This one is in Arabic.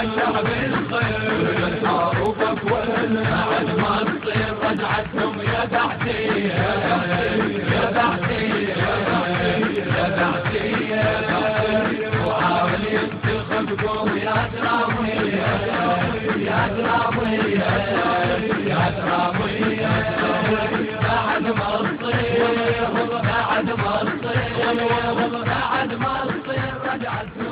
الشعب الخير معروفك والمعد ما تصير رجعتهم يا بعدي يا بعدي يا بعدي وحاول ينتخبكم يا ترابي يا ترابي يا ترابي بعد ما تصير بعد ما تصير بعد ما تصير رجعتهم